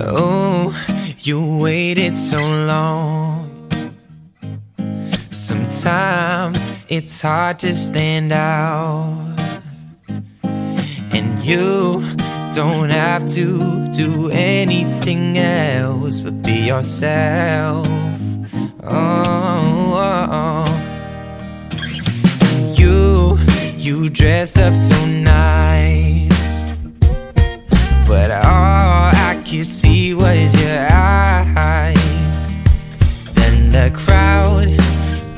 Oh, you waited so long. Sometimes it's hard to stand out. And you don't have to do anything else but be yourself. Oh, oh, oh. you, you dressed up so nice, but all the crowd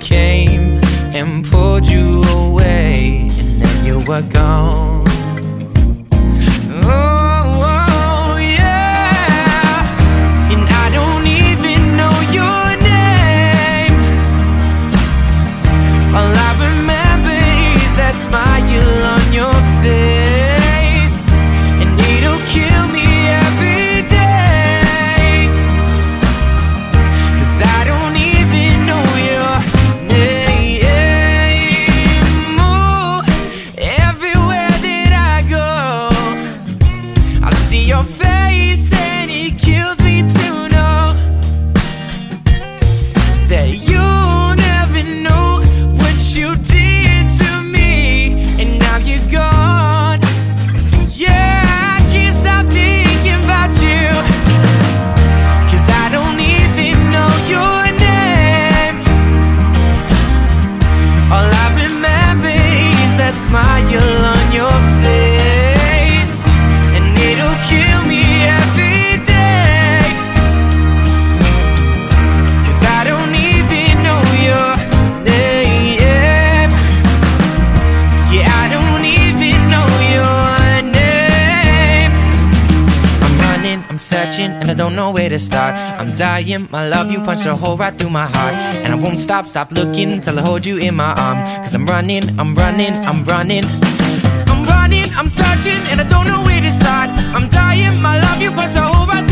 came and pulled you away, and then you were gone. Your face and it kills me to know that you running, and I don't know where to start. I'm dying, my love, you punched a hole right through my heart. And I won't stop, stop looking till I hold you in my arms. Cause I'm running, I'm running, I'm running. I'm running, I'm searching, and I don't know where to start. I'm dying, my love, you punched a hole right